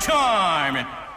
time.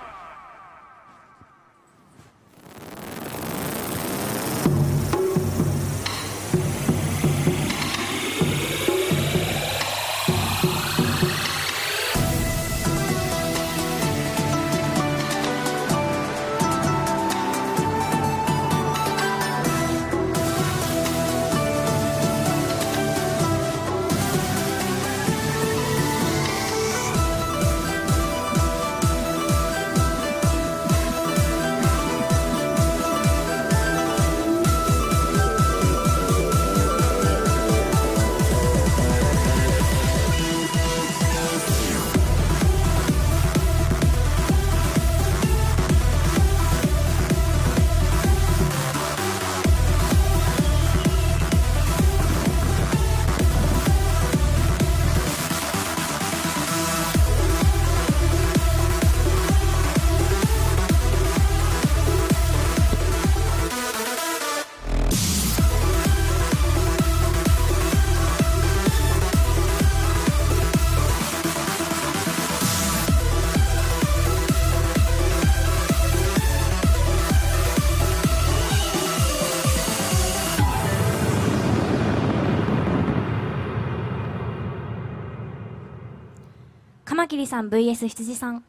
マキリさん VS 羊さん。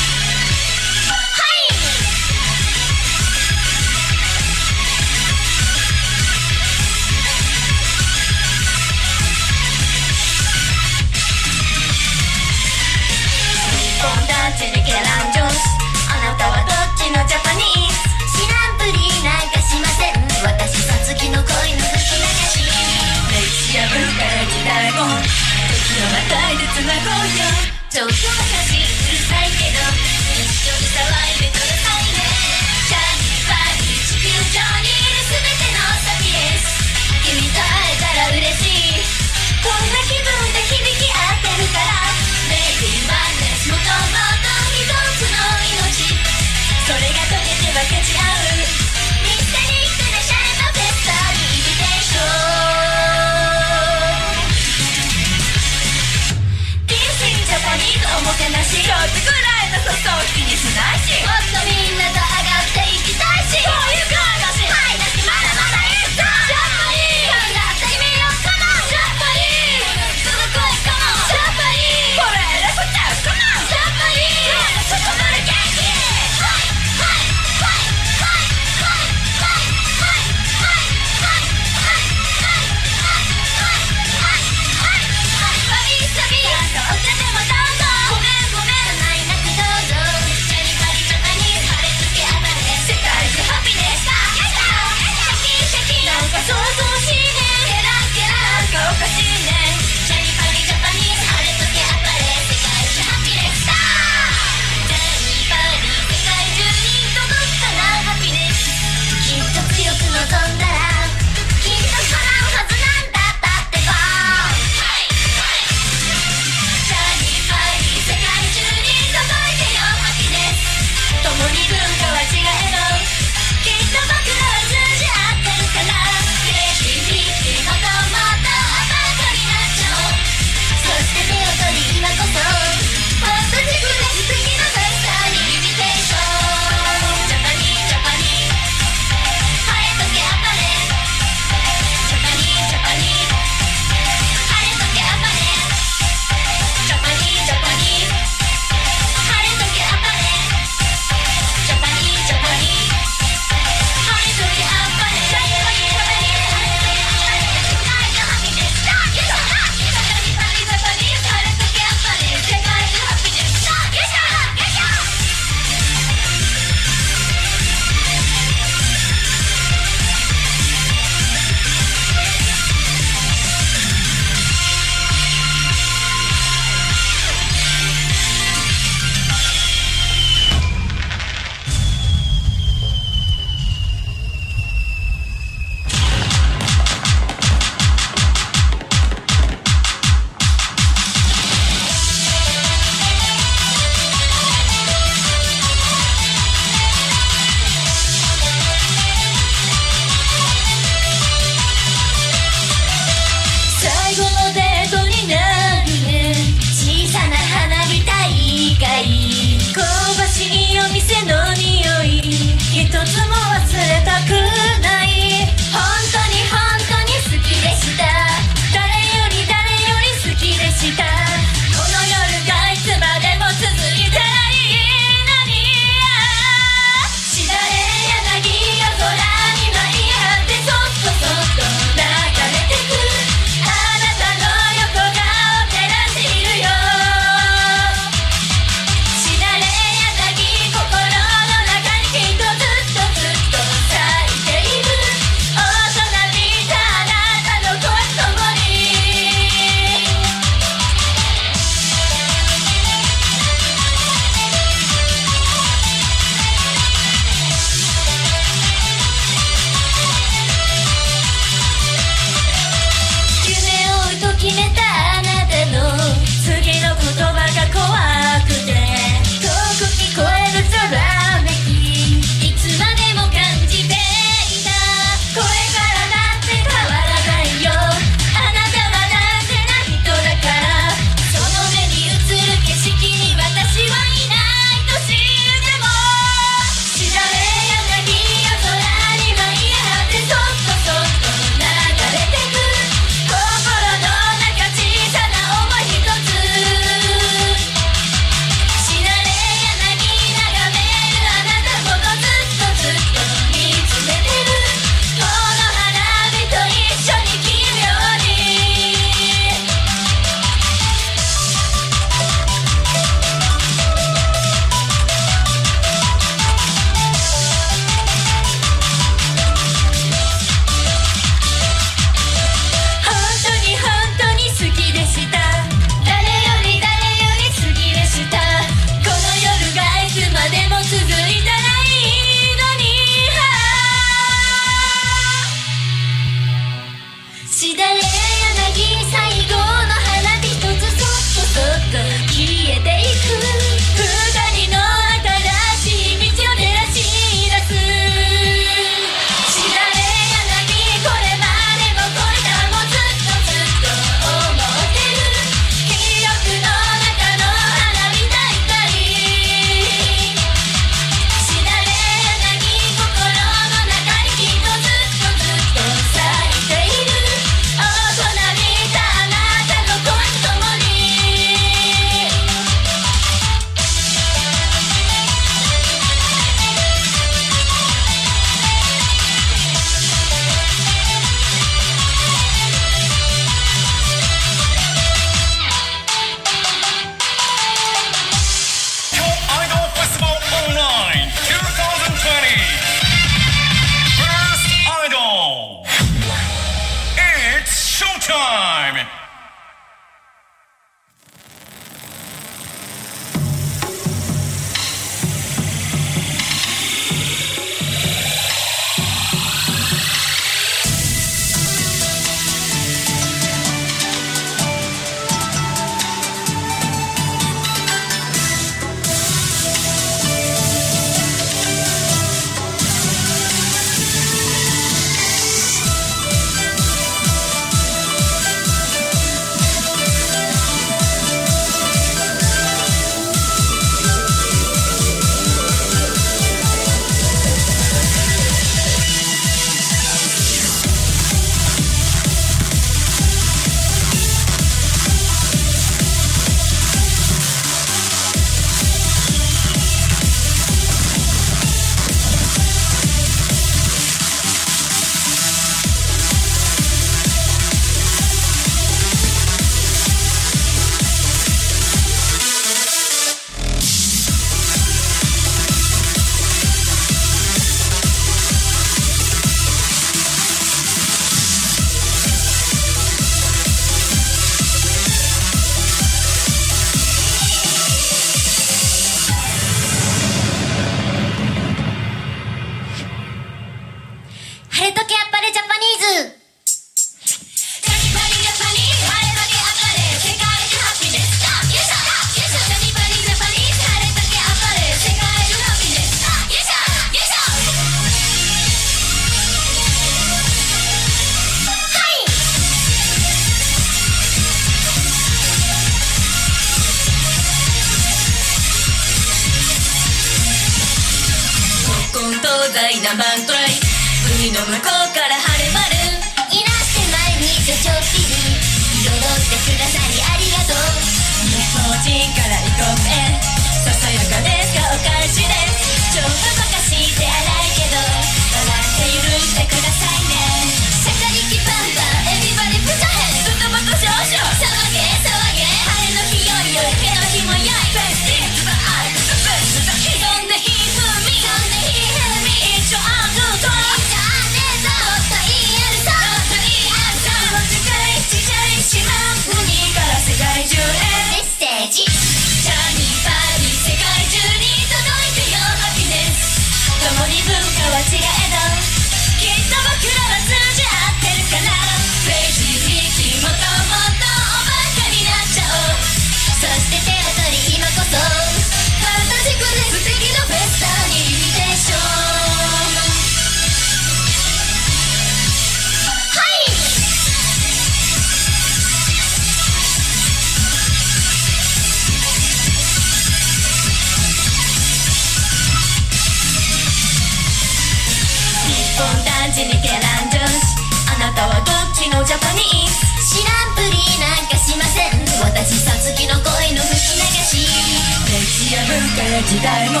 破から時代も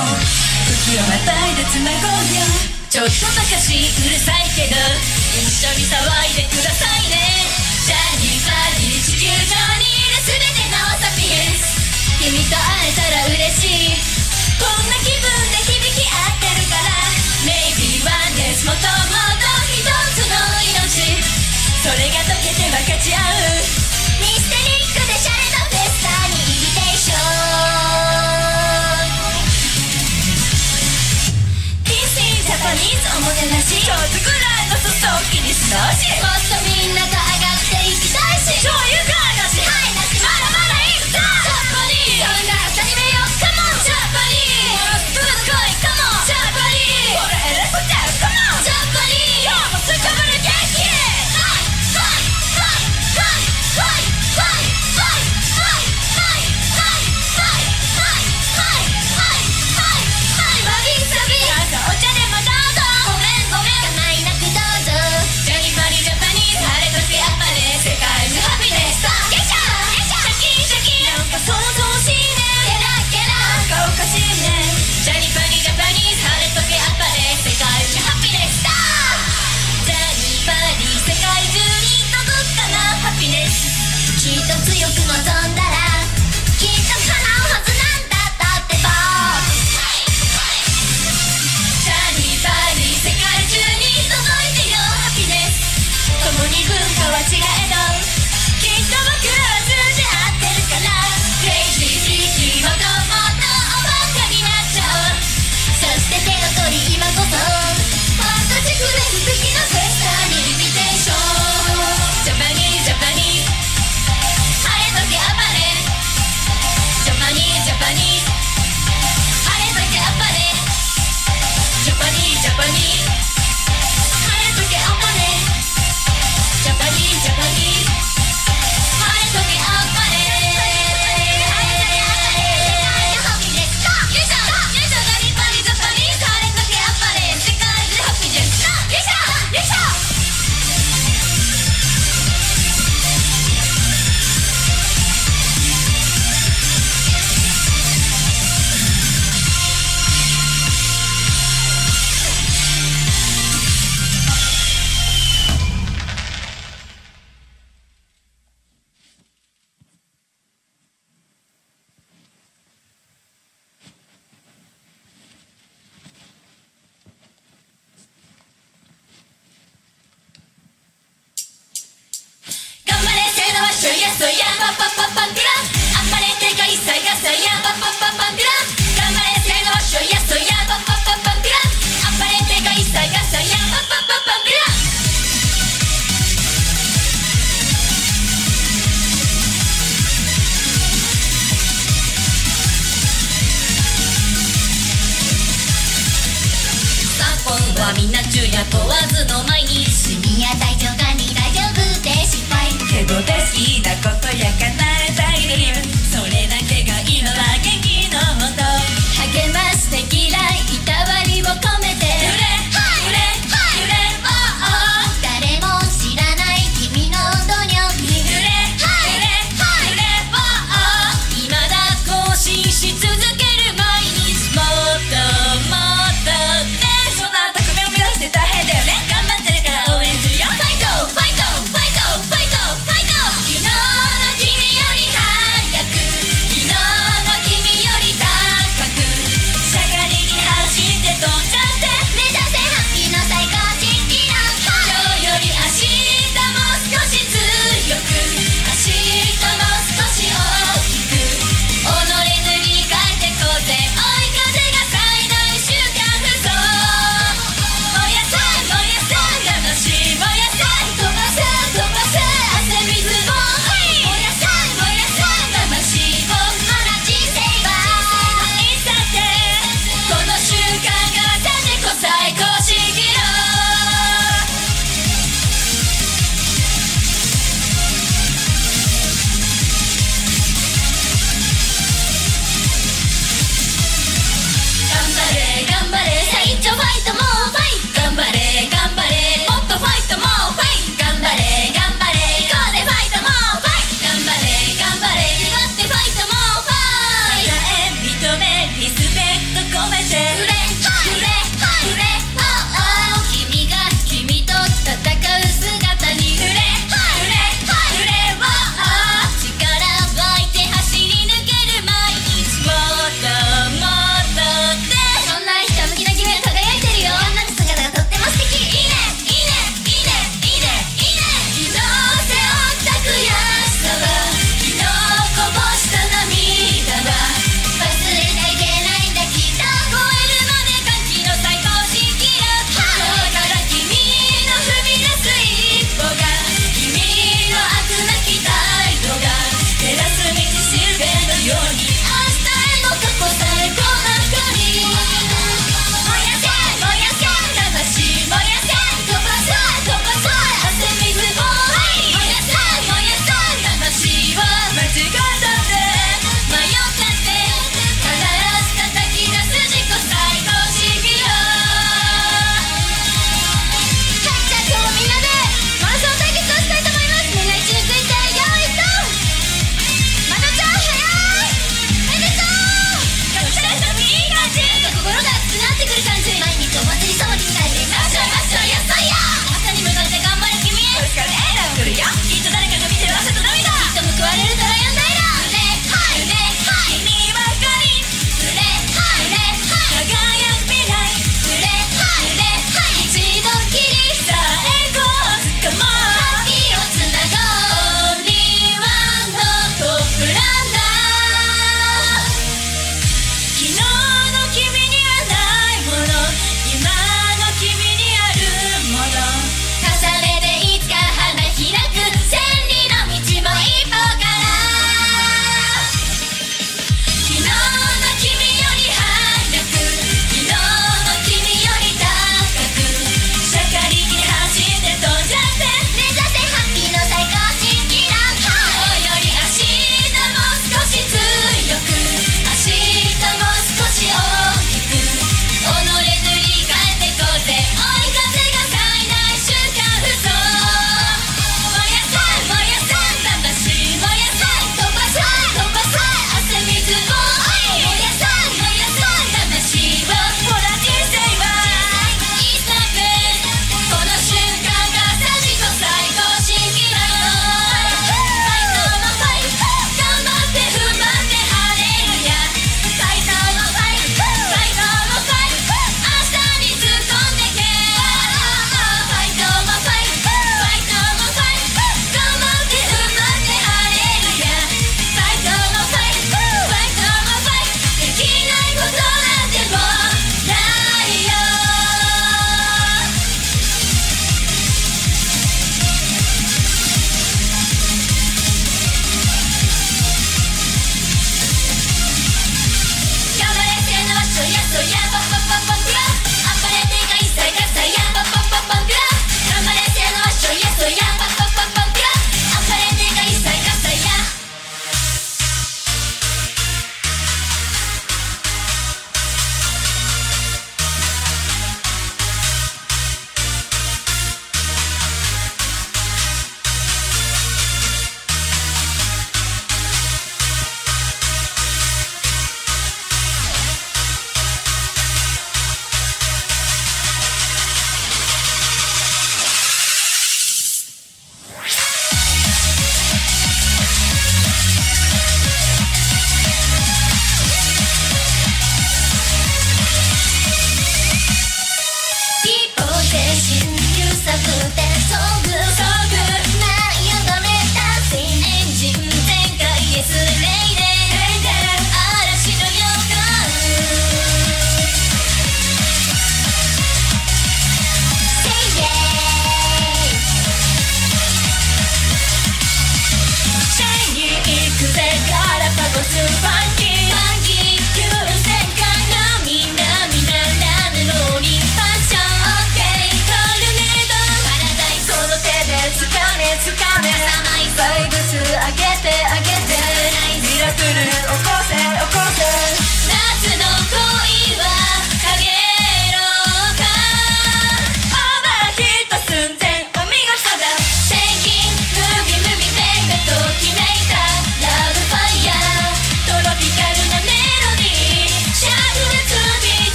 時をまたいで繋ごうよちょっと高しうるさいけど一緒に騒いでくださいねジャニーバディ地球上にいる全てのサピエンス君と会えたら嬉しいこんな気分で響き合ってるから。Maybe one days もともと一つの命。それが溶けて分かち合う。ミステリックでシャレのフェスタにインビテーション。おもてなし。らいのにししもっとみんなとがっていきたいし。超愉快だし。はいなし。まだまだいくぞ。ジャパニーズ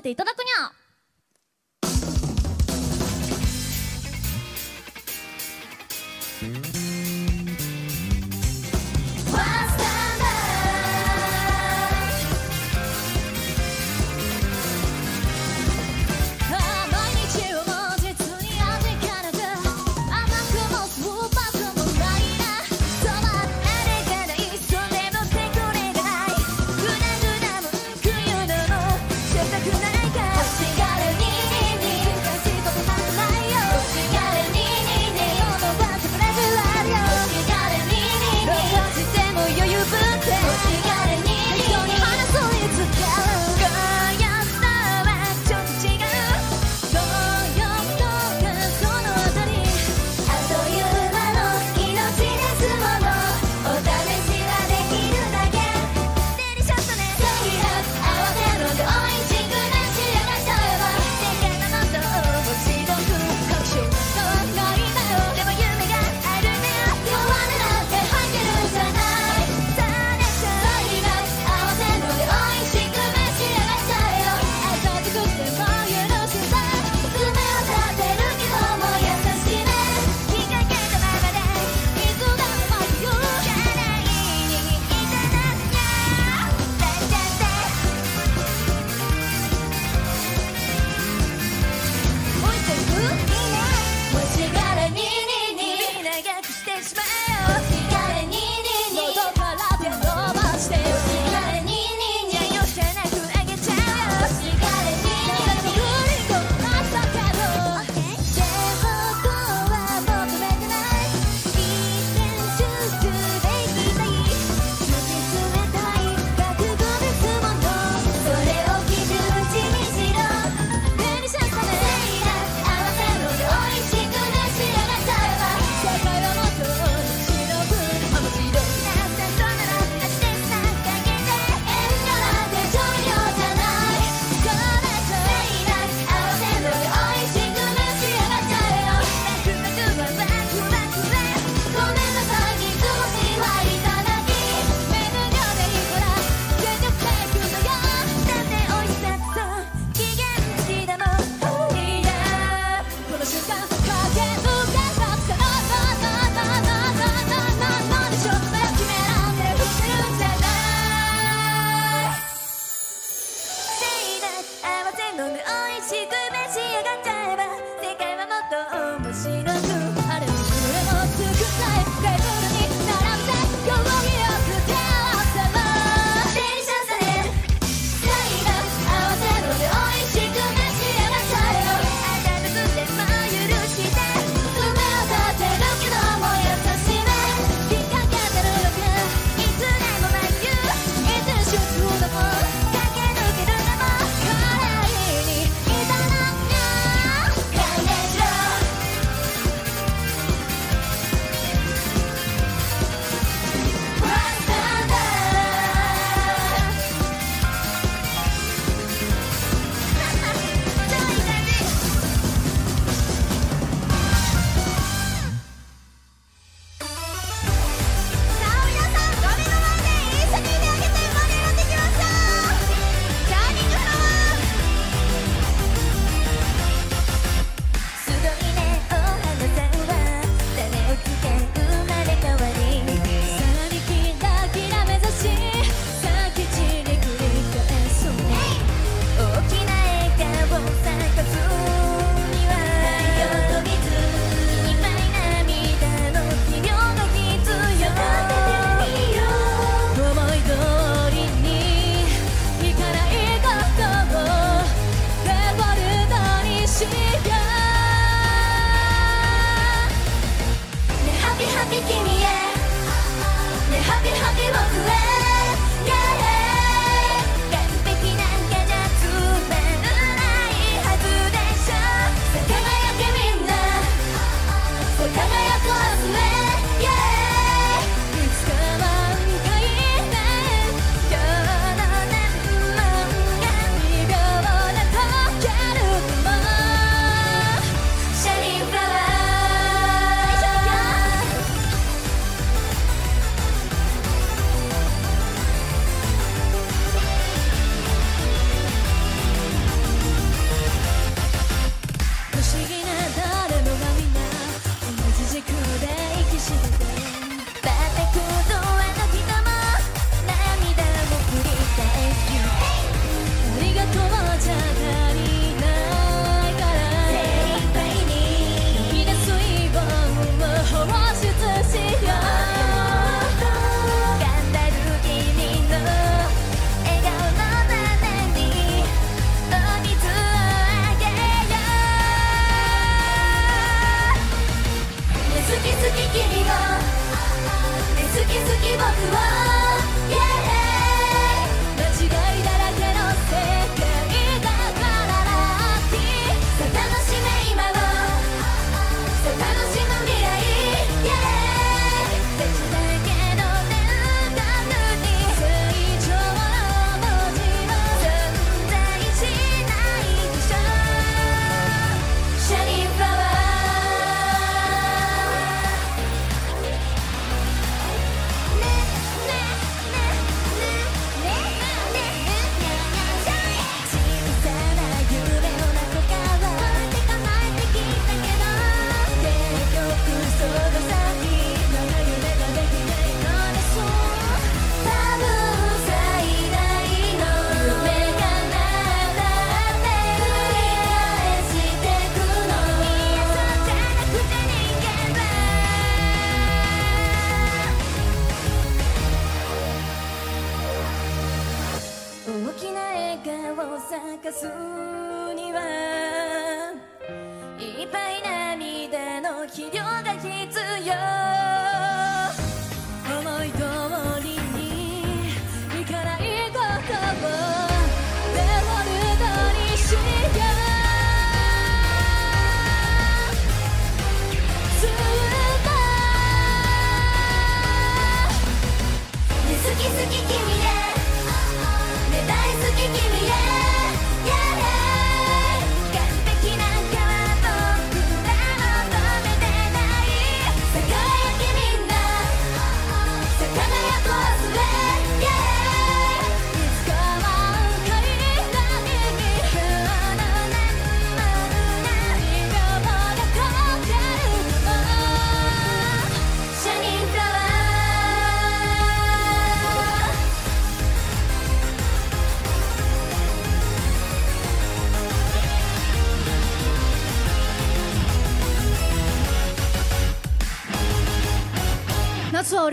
せていただ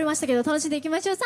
ましたけど楽しんでいきましょう。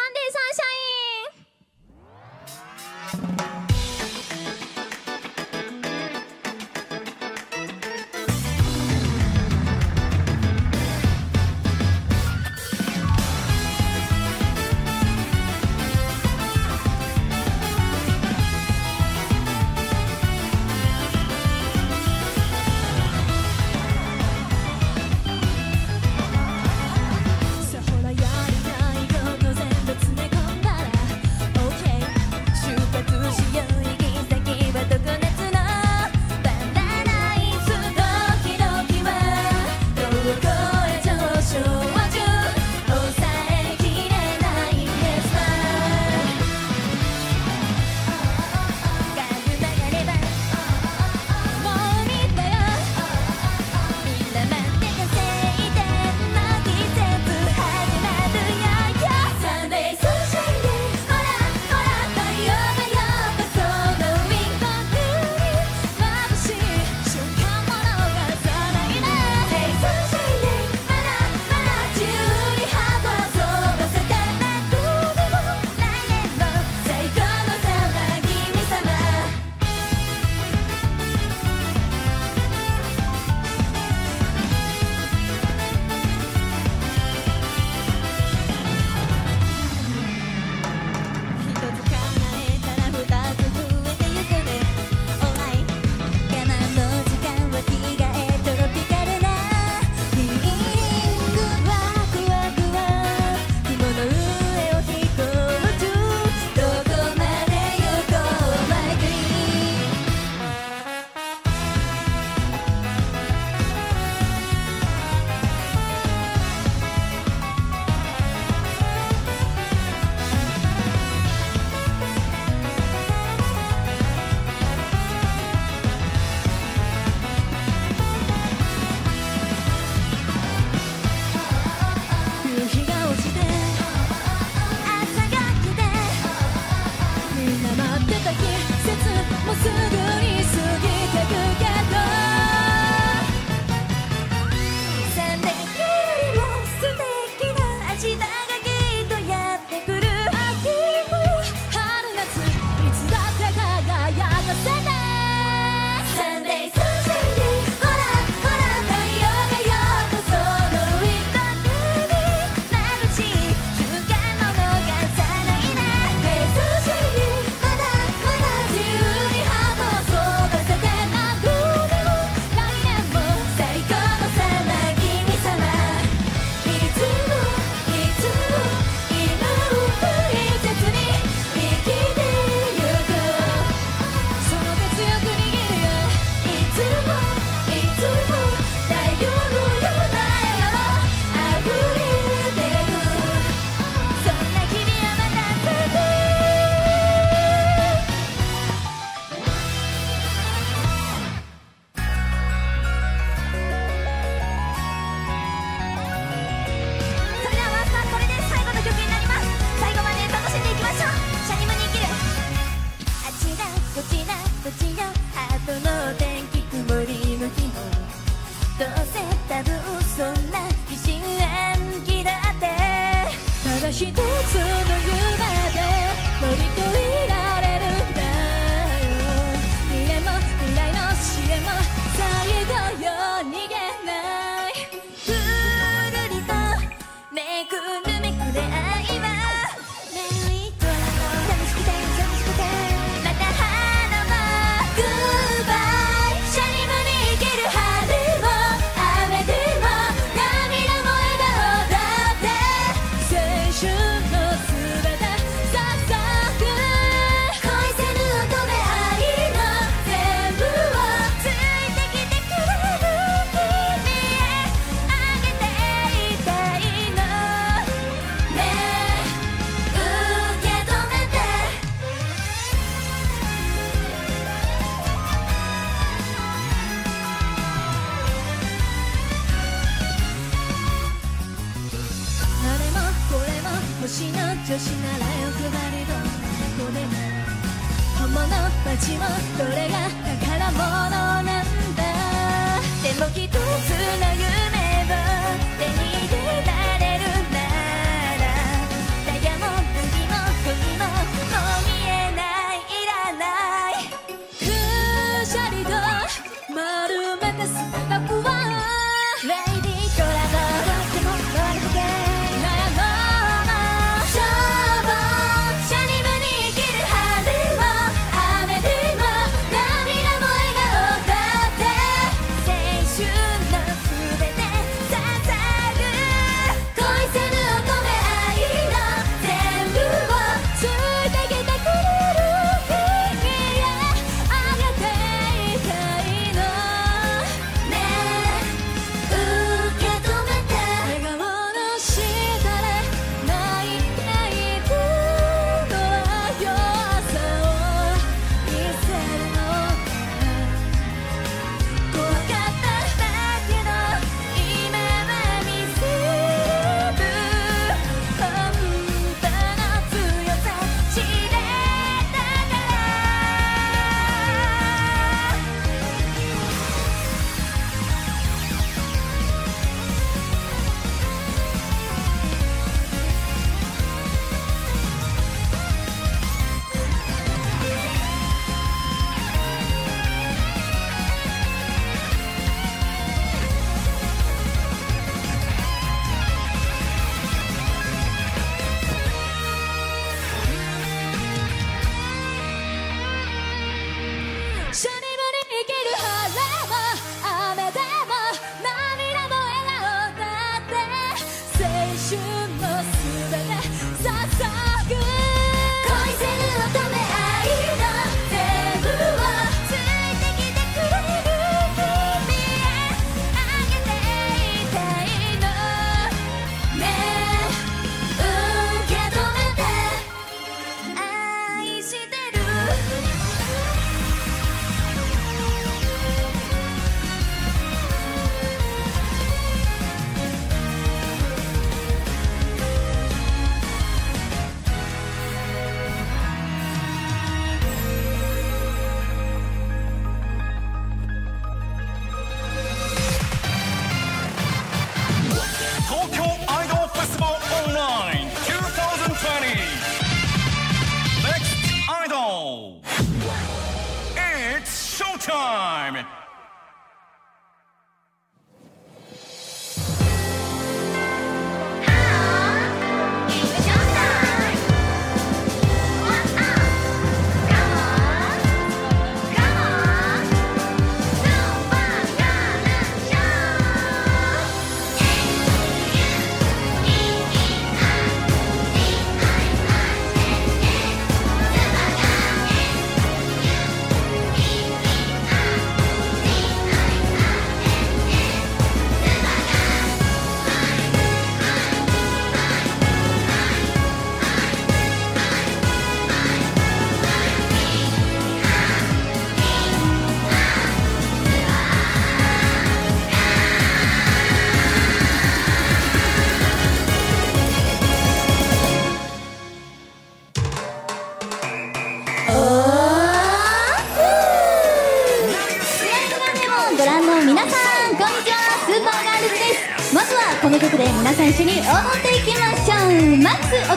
緒に踊っていきましょうマックスガ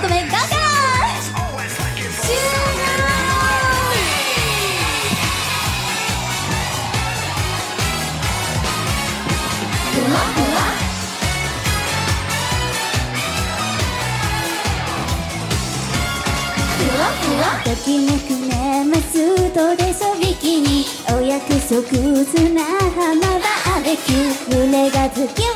ガときめくねますとでそびきにお約束砂浜バーベキュー胸がズキュン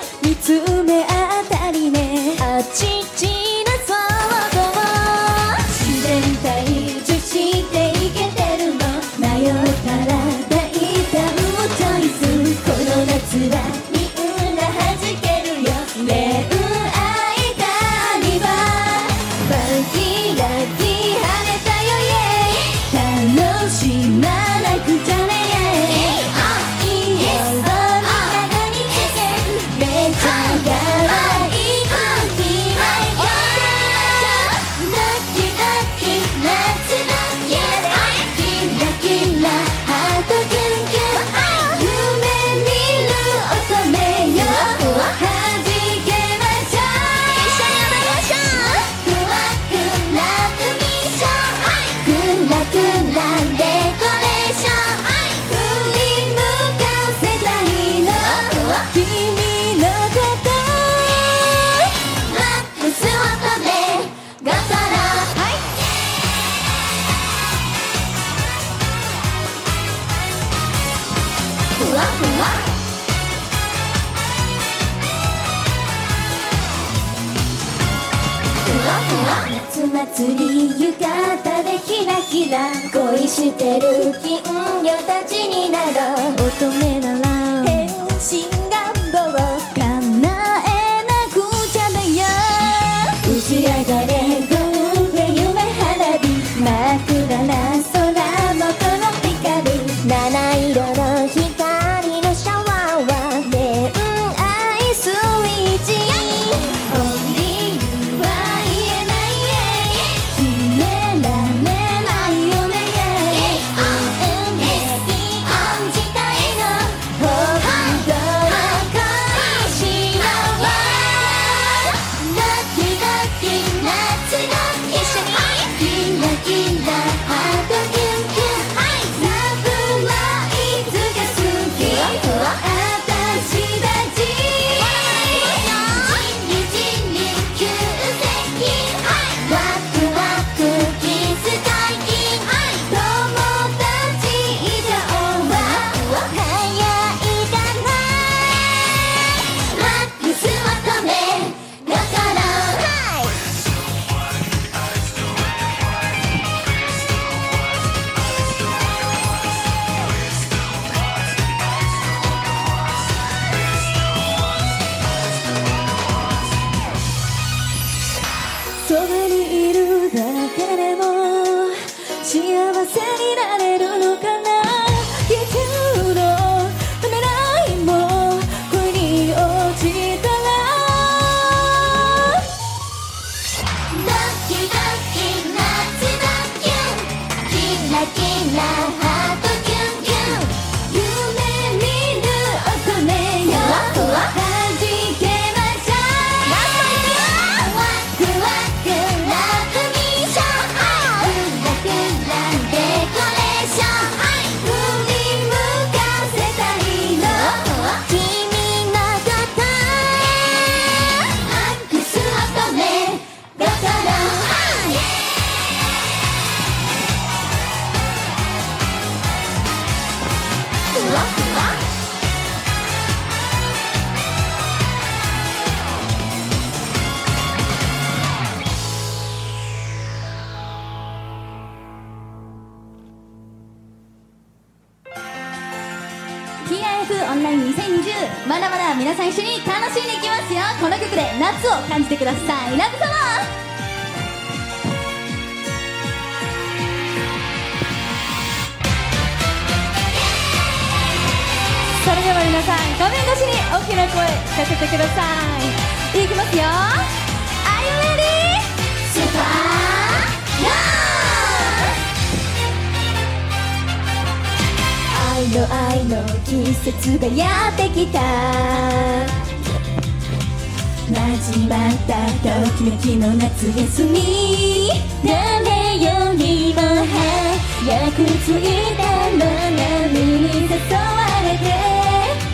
早く着いたの波に誘われて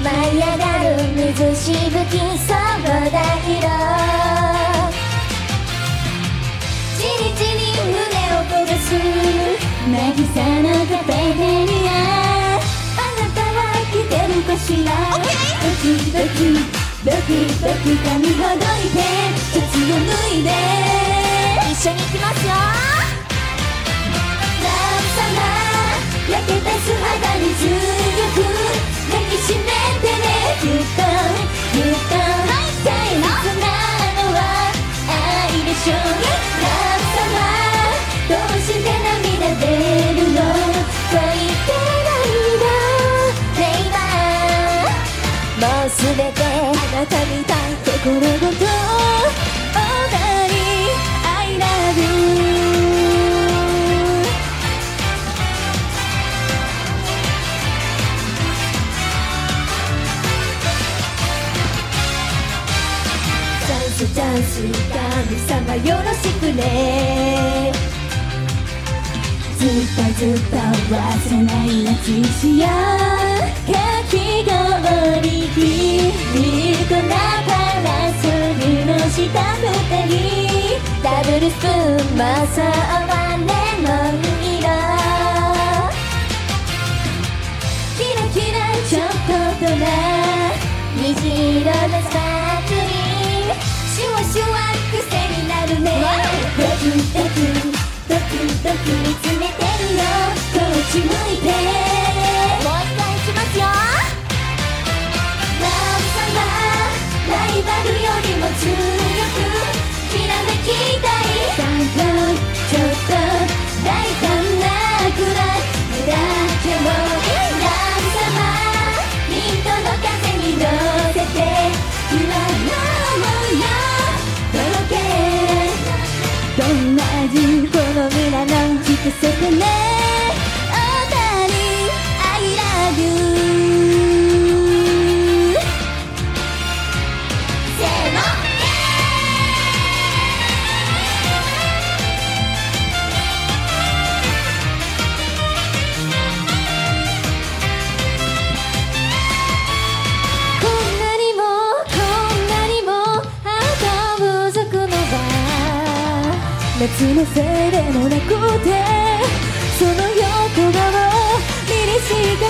舞い上がる水しぶきそうだけどじりじり胸を焦がす渚のカフェテリアあなたは来てるかしらドキドキドキドキ髪ほどいてシャツを脱いで一緒に行きますよけた素肌に強く抱きしめてねぎゅっとぎゅっと大切なのは愛でしょうラブサマーどうして涙出るの恋ってないだレイバーもうすべてあなたみたい心ごとャンスチャンス神様よろしくねずっとずっと忘れない夏しやかき氷ひびこなパラソルの下二人ダブルスプーンもそうはレモン色キラキラちょっととな虹色のスパークリンシュワシュワ癖になるねドキドキドキドキ見つめてるよこっち向いてもう一回いきますよラブサマーライバルよりも強くきらめきのせいでもなくてその横顔を見にしか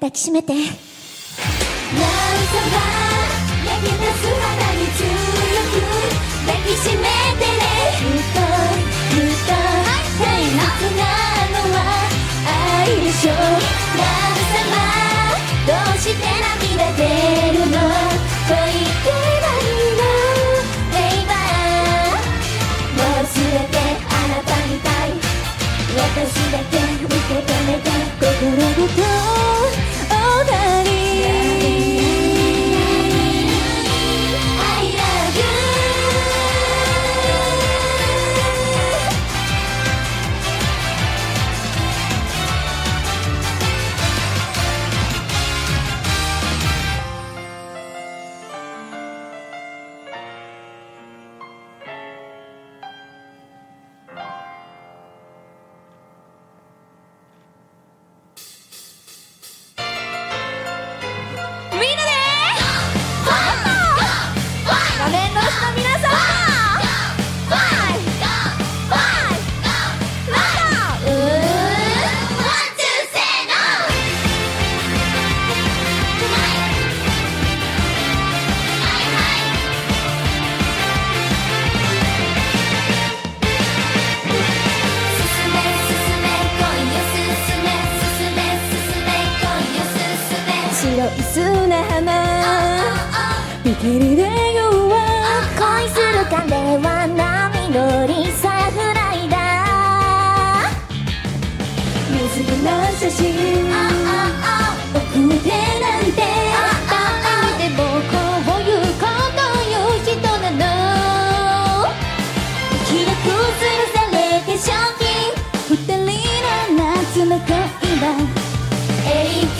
抱きしめて。ラブサマー焼けた素肌に強く抱きしめてね。ずっとずっと大切なのは愛でしょ。ラブサマーどうして涙出るのと言ってないのレイバーもうすべてあなたみたい私だけ受け止めて心ごと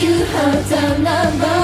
you have down the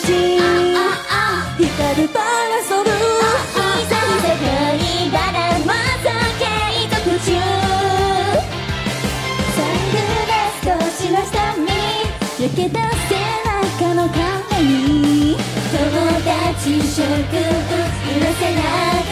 光るパラソル。急ぐにばらまた継続中サングラスとしましたみ抜け出せかのために友達諸君揺らせない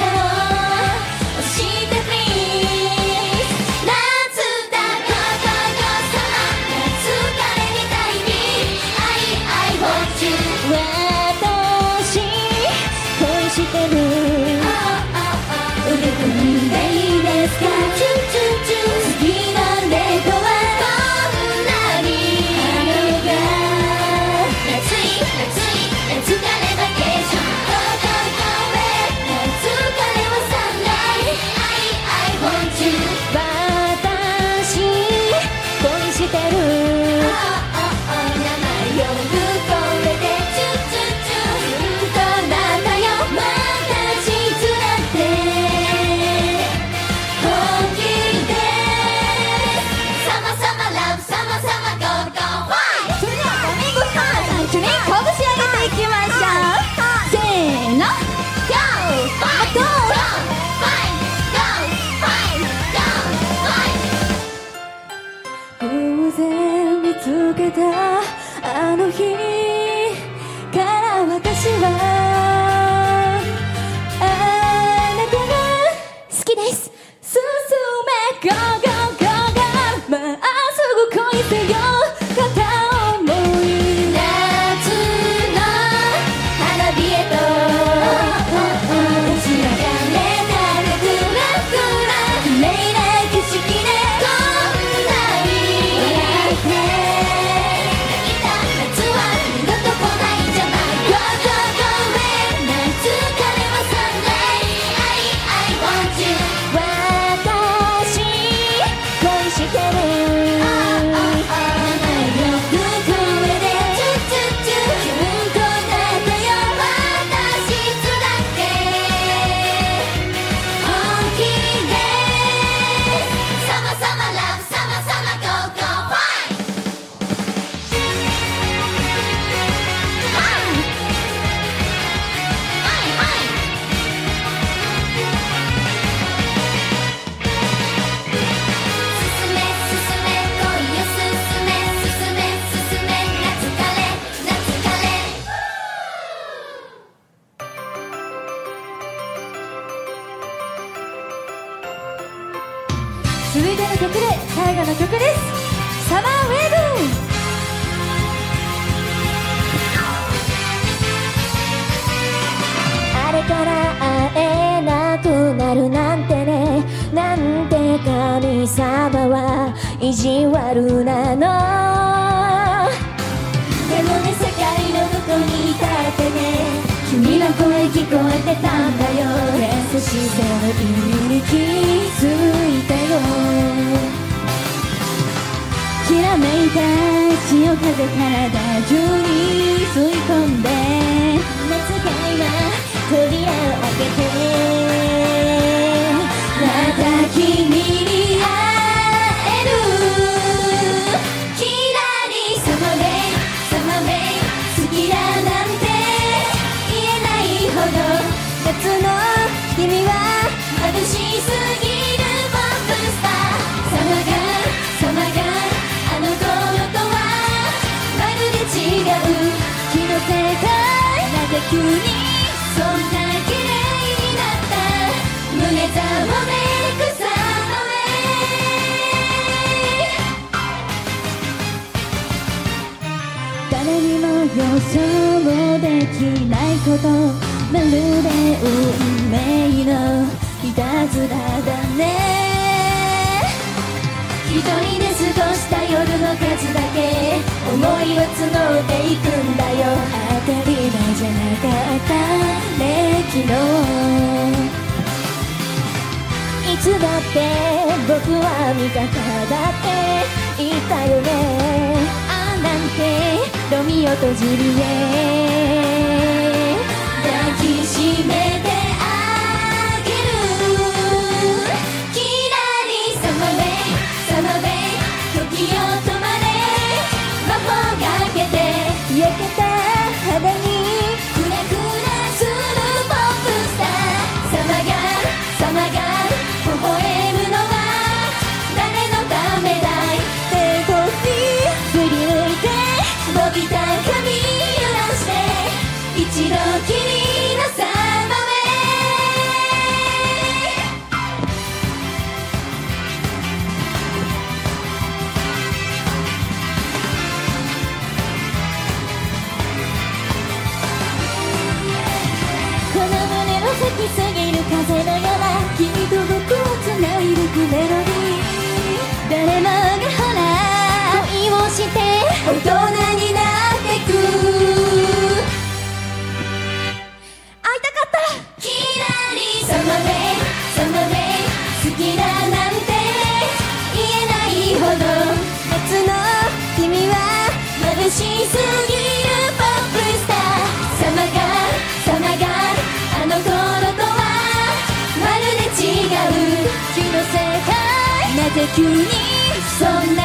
ことまるで運命のいたずらだね。一人で過ごした夜の数だけ。思いを募っていくんだよ。当たり前じゃなかったね昨日。いつだって僕は味方だって。言ったよね。ああなんてロミオとジュリエ。made て急にそんな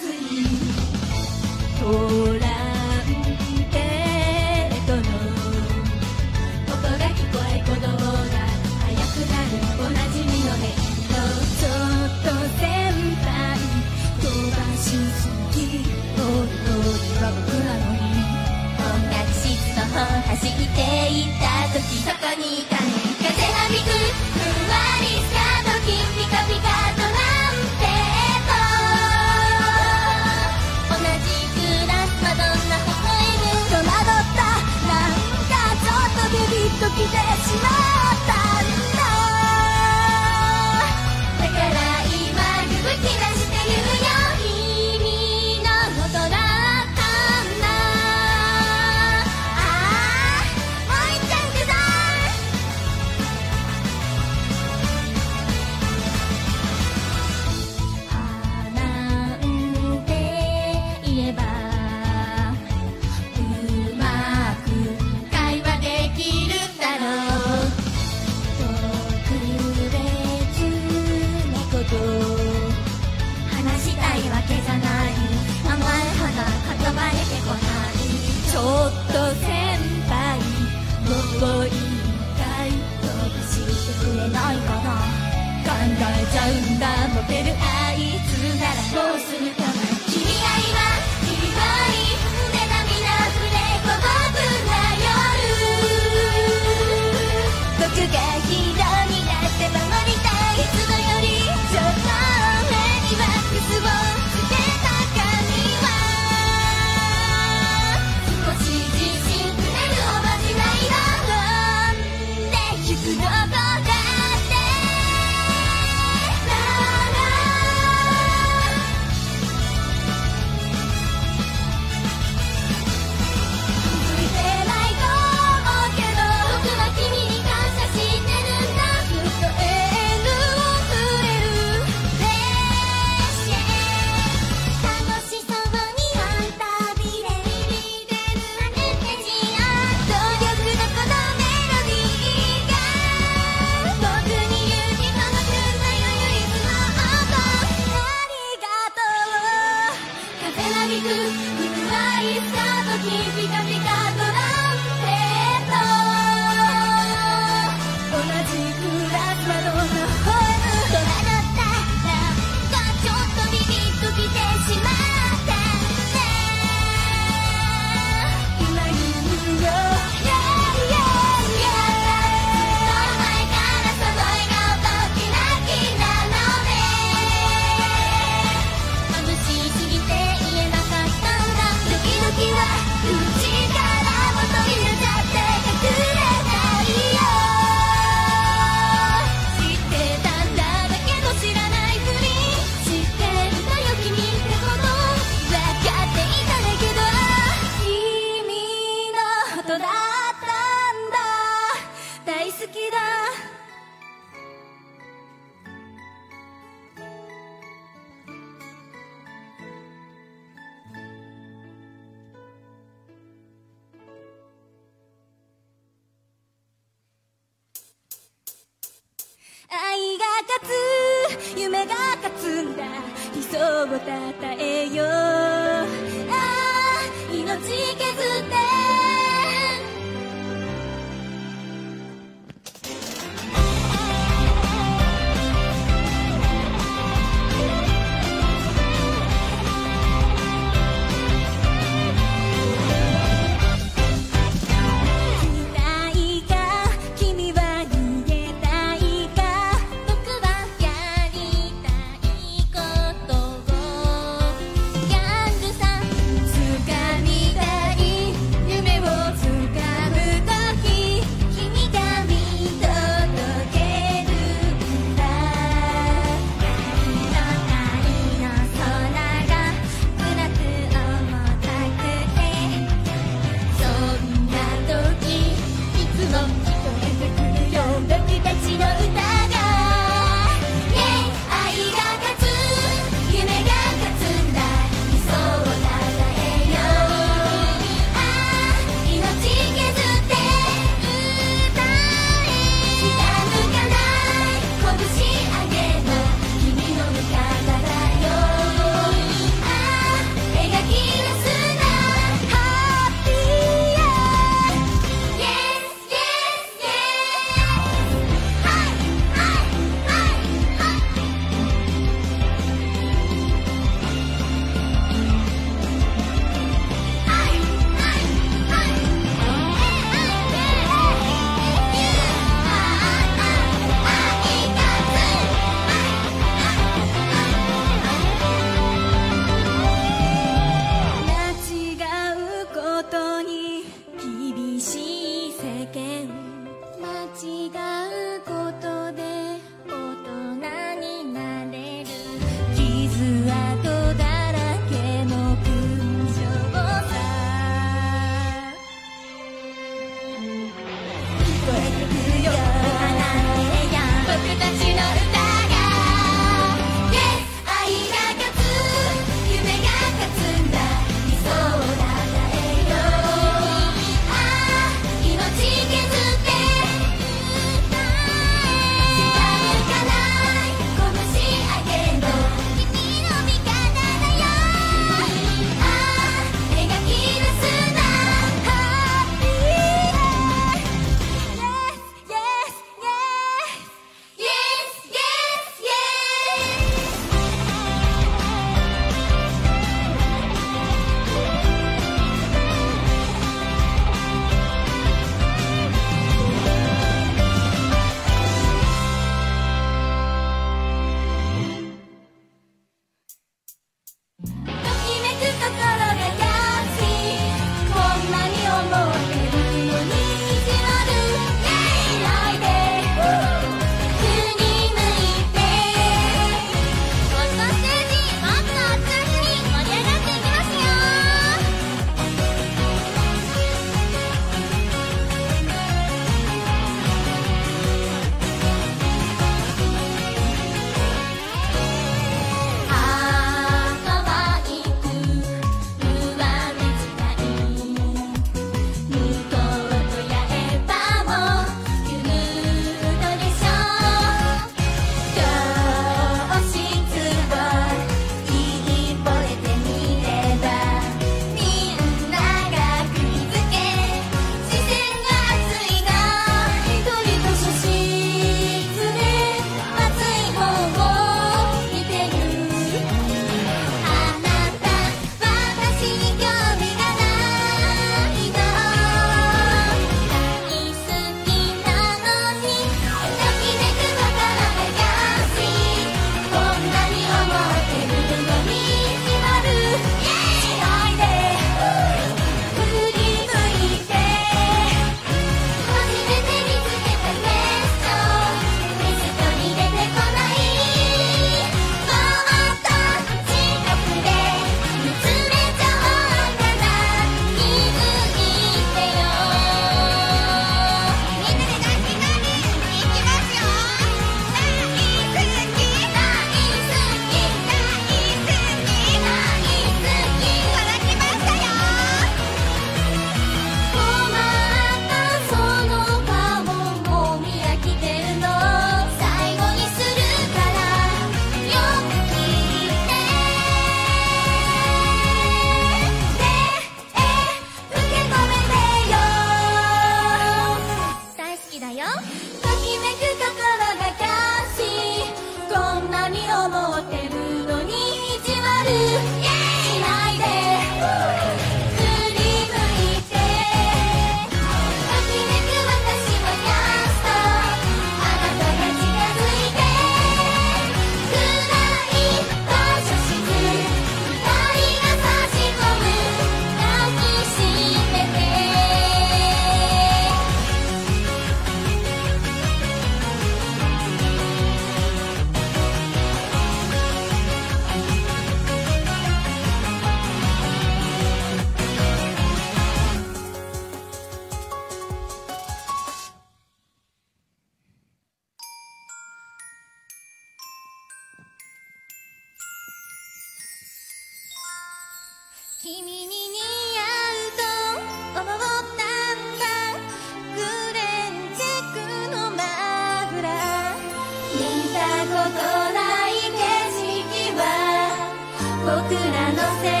らのせい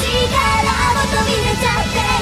力も飛び出ちゃって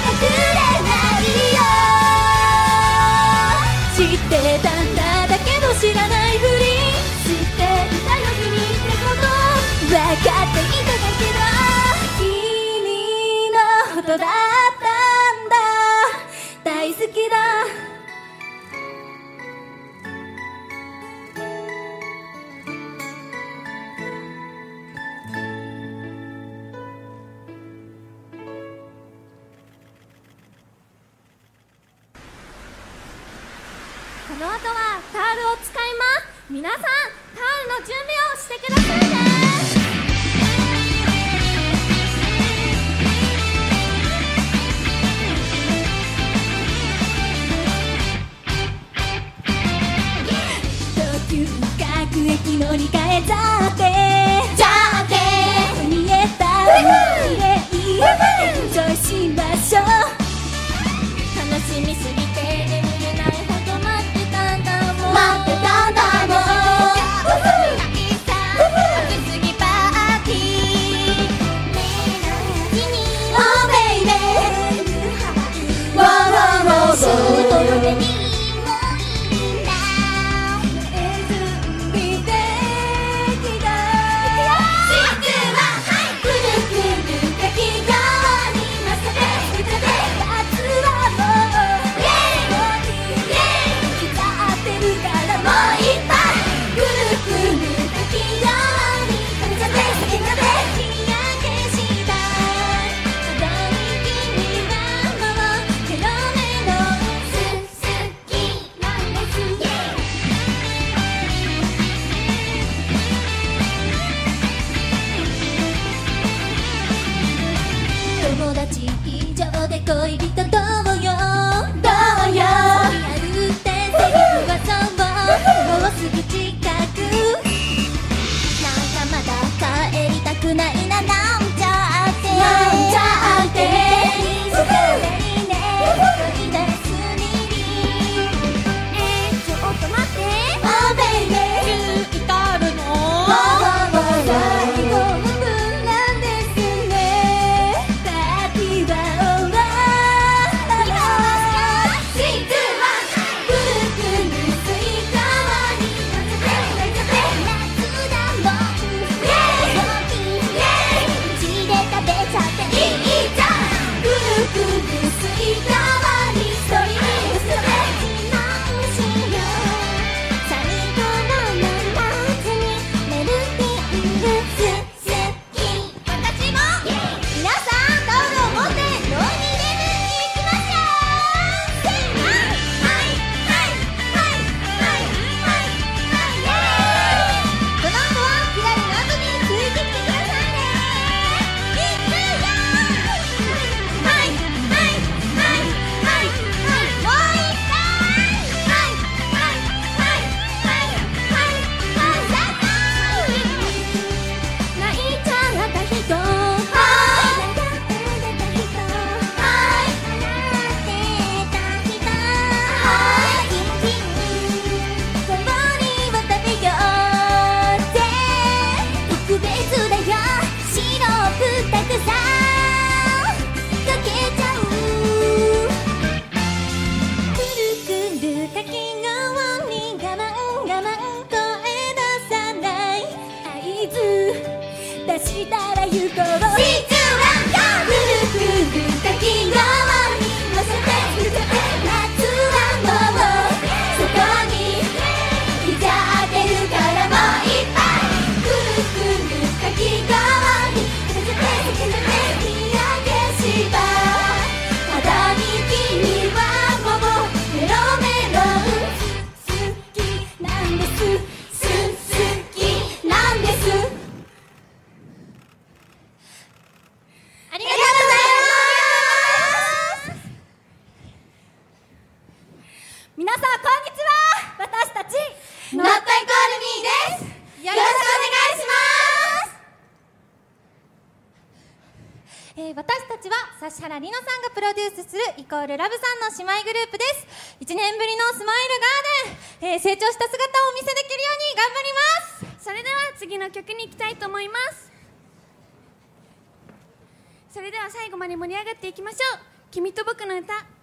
えー、私たちは指原莉乃さんがプロデュースするイコールラブさんの姉妹グループです。1年ぶりのスマイルガーデン、えー、成長した姿をお見せできるように頑張ります。それでは次の曲に行きたいと思います。それでは最後まで盛り上がっていきましょう。君と僕の歌。